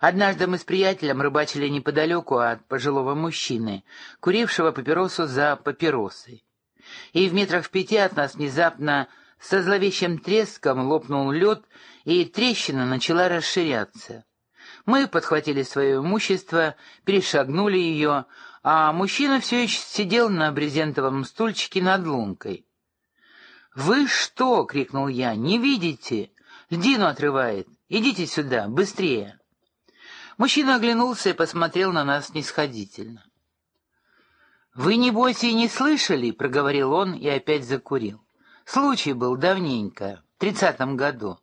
Однажды мы с приятелем рыбачили неподалеку от пожилого мужчины, курившего папиросу за папиросой. И в метрах в пяти от нас внезапно со зловещим треском лопнул лед, и трещина начала расширяться. Мы подхватили свое имущество, перешагнули ее, а мужчина все еще сидел на брезентовом стульчике над лункой. «Вы что?» — крикнул я. «Не видите? Льдину отрывает. Идите сюда, быстрее!» Мужчина оглянулся и посмотрел на нас снисходительно. «Вы, небось, и не слышали?» — проговорил он и опять закурил. «Случай был давненько, в тридцатом году.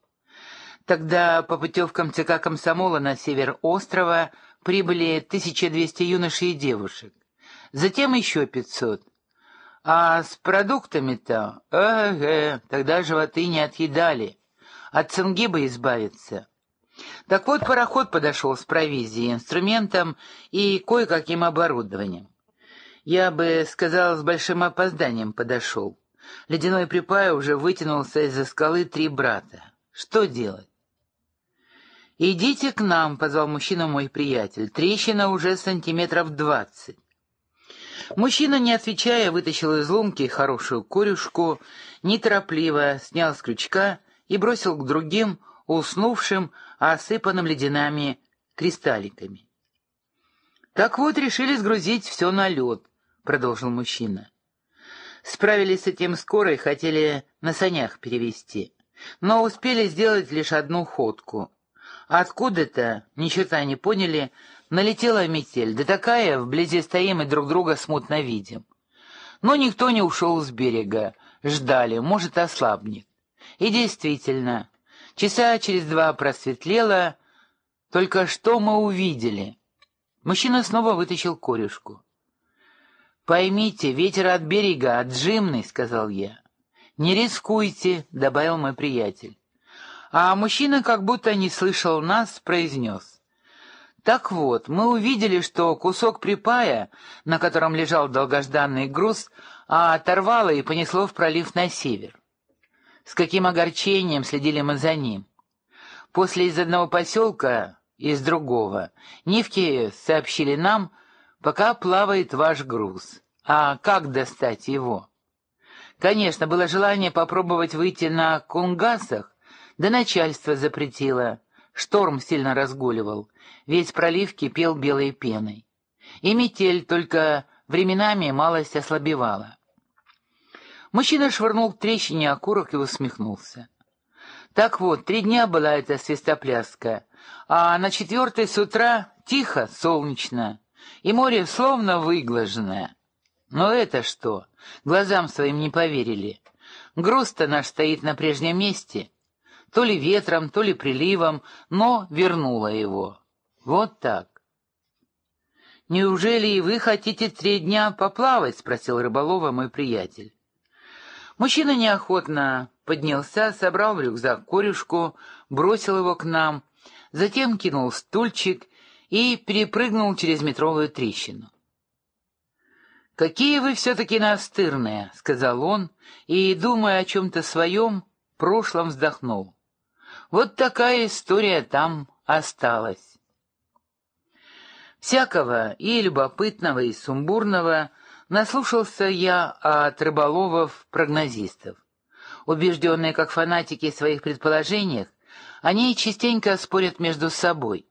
Тогда по путевкам ЦК комсомола на север острова прибыли 1200 юношей и девушек. Затем еще 500. А с продуктами-то, эге, тогда животы не отъедали. От цинги бы избавиться. Так вот, пароход подошел с провизией, инструментом и кое-каким оборудованием. Я бы сказал, с большим опозданием подошел. Ледяной припай уже вытянулся из-за скалы три брата. Что делать? «Идите к нам», — позвал мужчина мой приятель. «Трещина уже сантиметров двадцать». Мужчина, не отвечая, вытащил из лунки хорошую корюшку, неторопливо снял с крючка и бросил к другим, уснувшим, осыпанным ледяными кристалликами. «Так вот, решили сгрузить все на лед», — продолжил мужчина. Справились с этим скоро и хотели на санях перевести, но успели сделать лишь одну ходку — Откуда-то, ни черта не поняли, налетела метель, да такая, вблизи стоим и друг друга смутно видим. Но никто не ушел с берега, ждали, может, ослабнет. И действительно, часа через два просветлело, только что мы увидели? Мужчина снова вытащил корешку. «Поймите, ветер от берега, отжимный», — сказал я. «Не рискуйте», — добавил мой приятель. А мужчина, как будто не слышал нас, произнес. Так вот, мы увидели, что кусок припая, на котором лежал долгожданный груз, оторвало и понесло в пролив на север. С каким огорчением следили мы за ним. После из одного поселка, из другого, Нивки сообщили нам, пока плавает ваш груз. А как достать его? Конечно, было желание попробовать выйти на кунгасах, да начальство запретило. Шторм сильно разгуливал. Весь пролив кипел белой пеной. И метель только временами малость ослабевала. Мужчина швырнул в трещине окурок и усмехнулся. Так вот, три дня была эта свистопляска, а на четвертый с утра тихо, солнечно, и море словно выглаженное. Но это что? Глазам своим не поверили. Груз-то наш стоит на прежнем месте — то ли ветром, то ли приливом, но вернула его. Вот так. «Неужели и вы хотите три дня поплавать?» — спросил рыболова мой приятель. Мужчина неохотно поднялся, собрал в рюкзак корюшку, бросил его к нам, затем кинул стульчик и перепрыгнул через метровую трещину. «Какие вы все-таки настырные!» — сказал он, и, думая о чем-то своем, прошлом вздохнул. Вот такая история там осталась. Всякого и любопытного, и сумбурного наслушался я от рыболовов-прогнозистов. Убежденные как фанатики в своих предположениях, они частенько спорят между собой,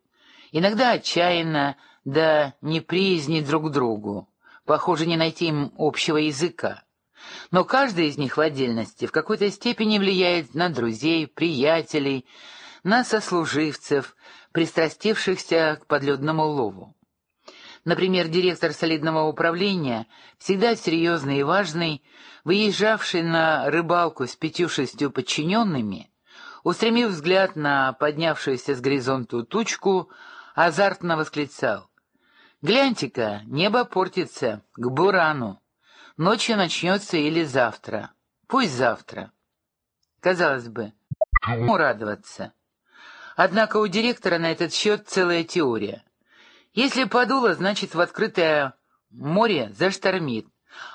иногда отчаянно, да неприязни друг другу. Похоже, не найти им общего языка. Но каждый из них в отдельности в какой-то степени влияет на друзей, приятелей, на сослуживцев, пристрастившихся к подледному лову. Например, директор солидного управления, всегда серьезный и важный, выезжавший на рыбалку с пятью-шестью подчиненными, устремив взгляд на поднявшуюся с горизонту тучку, азартно восклицал. «Гляньте-ка, небо портится, к бурану!» Ночью начнется или завтра. Пусть завтра. Казалось бы, кому радоваться? Однако у директора на этот счет целая теория. Если подуло, значит в открытое море заштормит.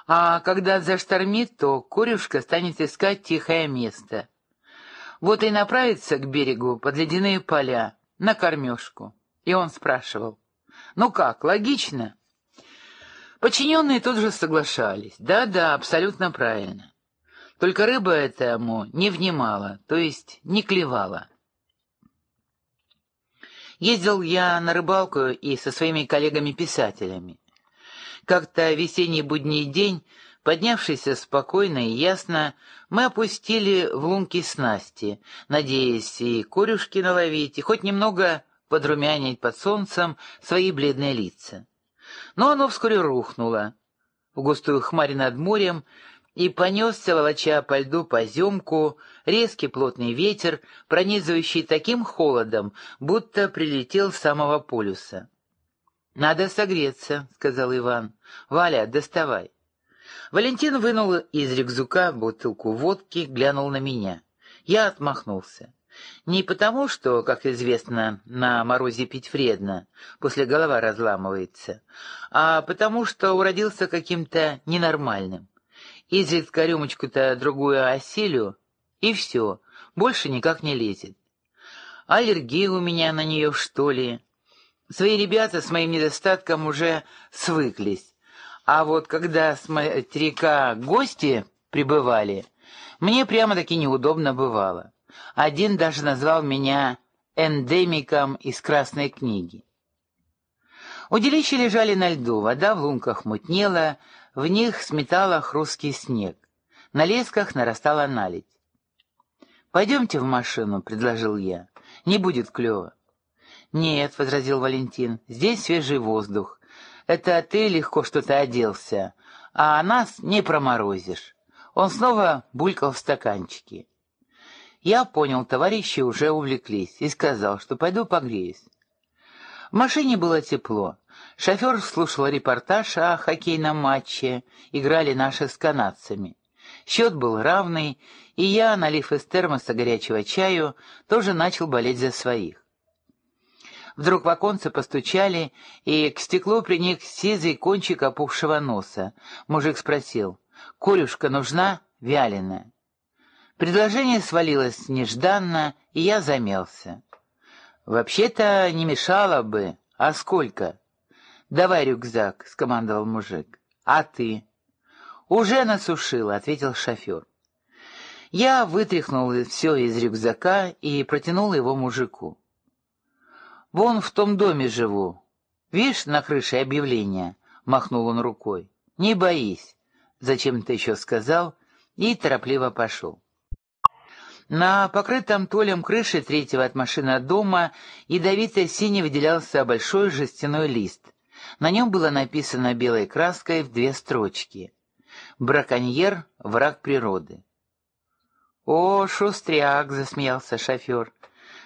А когда заштормит, то корюшка станет искать тихое место. Вот и направится к берегу под ледяные поля, на кормежку. И он спрашивал, «Ну как, логично?» Подчиненные тут же соглашались. Да-да, абсолютно правильно. Только рыба этому не внимала, то есть не клевала. Ездил я на рыбалку и со своими коллегами-писателями. Как-то весенний будний день, поднявшийся спокойно и ясно, мы опустили в лунки снасти, надеясь и корюшки наловить, и хоть немного подрумянить под солнцем свои бледные лица. Но оно вскоре рухнуло в густую хмарь над морем, и понесся, волоча по льду поземку, резкий плотный ветер, пронизывающий таким холодом, будто прилетел с самого полюса. «Надо согреться», — сказал Иван. «Валя, доставай». Валентин вынул из рюкзака бутылку водки, глянул на меня. Я отмахнулся. Не потому, что, как известно, на морозе пить вредно, после голова разламывается, а потому, что уродился каким-то ненормальным. Изредка рюмочку-то другую осилю, и все, больше никак не лезет. Аллергия у меня на нее, что ли? Свои ребята с моим недостатком уже свыклись. А вот когда с материка гости прибывали, мне прямо-таки неудобно бывало. Один даже назвал меня эндемиком из Красной книги. Удилища лежали на льду, вода в лунках мутнела, в них сметала хрусткий снег. На лесках нарастала наледь. «Пойдемте в машину», — предложил я. «Не будет клёво». «Нет», — возразил Валентин, — «здесь свежий воздух. Это ты легко что-то оделся, а нас не проморозишь». Он снова булькал в стаканчике. Я понял, товарищи уже увлеклись, и сказал, что пойду погреюсь. В машине было тепло. Шофер слушал репортаж о хоккейном матче, играли наши с канадцами. Счет был равный, и я, налив из термоса горячего чаю, тоже начал болеть за своих. Вдруг в оконце постучали, и к стеклу приник сизый кончик опухшего носа. Мужик спросил, «Корюшка нужна? Вяленая». Предложение свалилось нежданно, и я замялся. «Вообще-то не мешало бы. А сколько?» «Давай рюкзак», — скомандовал мужик. «А ты?» «Уже насушил», — ответил шофер. Я вытряхнул все из рюкзака и протянул его мужику. «Вон в том доме живу. Видишь, на крыше объявление?» — махнул он рукой. «Не боись», — зачем-то еще сказал и торопливо пошел. На покрытом толем крыше третьего от машины дома ядовито сине выделялся большой жестяной лист. На нем было написано белой краской в две строчки. «Браконьер — враг природы». «О, шустряк!» — засмеялся шофер.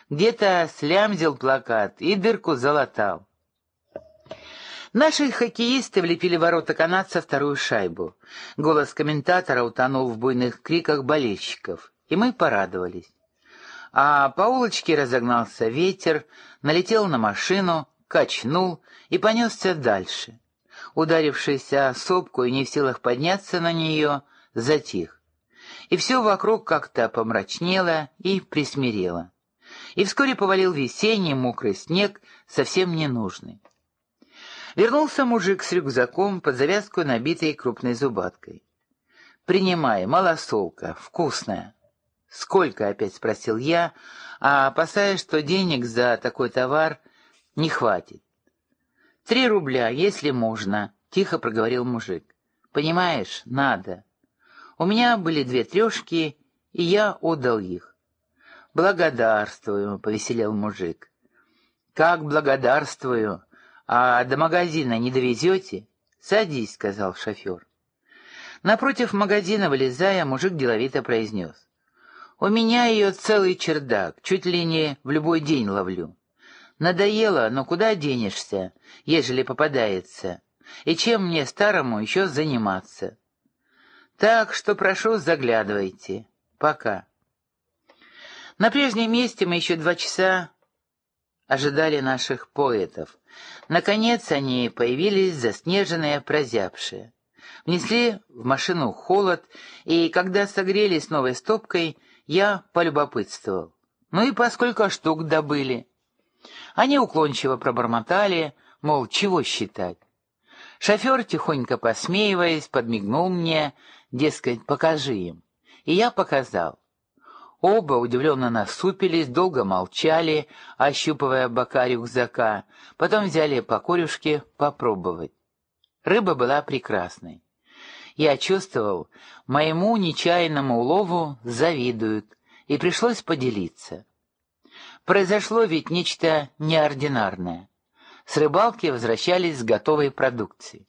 «Где-то слямзил плакат и дырку залатал». Наши хоккеисты влепили ворота канадца вторую шайбу. Голос комментатора утонул в буйных криках болельщиков и мы порадовались. А по улочке разогнался ветер, налетел на машину, качнул и понесся дальше. Ударившийся о сопку и не в силах подняться на нее, затих. И все вокруг как-то помрачнело и присмирело. И вскоре повалил весенний мокрый снег, совсем ненужный. Вернулся мужик с рюкзаком под завязку, набитой крупной зубаткой. «Принимай, малосолка, вкусная». «Сколько?» — опять спросил я, а опасаясь, что денег за такой товар не хватит. «Три рубля, если можно», — тихо проговорил мужик. «Понимаешь, надо. У меня были две трешки, и я отдал их». «Благодарствую», — повеселел мужик. «Как благодарствую? А до магазина не довезете?» «Садись», — сказал шофер. Напротив магазина, вылезая, мужик деловито произнес. У меня ее целый чердак, чуть ли не в любой день ловлю. Надоело, но куда денешься, ежели попадается? И чем мне, старому, еще заниматься? Так что прошу, заглядывайте. Пока. На прежнем месте мы еще два часа ожидали наших поэтов. Наконец они появились заснеженные, прозябшие. Внесли в машину холод, и когда согрелись новой стопкой, я полюбопытствовал. Ну и поскольку штук добыли? Они уклончиво пробормотали, мол, чего считать. Шофер, тихонько посмеиваясь, подмигнул мне, дескать, покажи им. И я показал. Оба удивленно насупились, долго молчали, ощупывая бока рюкзака, потом взяли по корюшке попробовать. Рыба была прекрасной. Я чувствовал, моему нечаянному улову завидуют, и пришлось поделиться. Произошло ведь нечто неординарное. С рыбалки возвращались с готовой продукцией.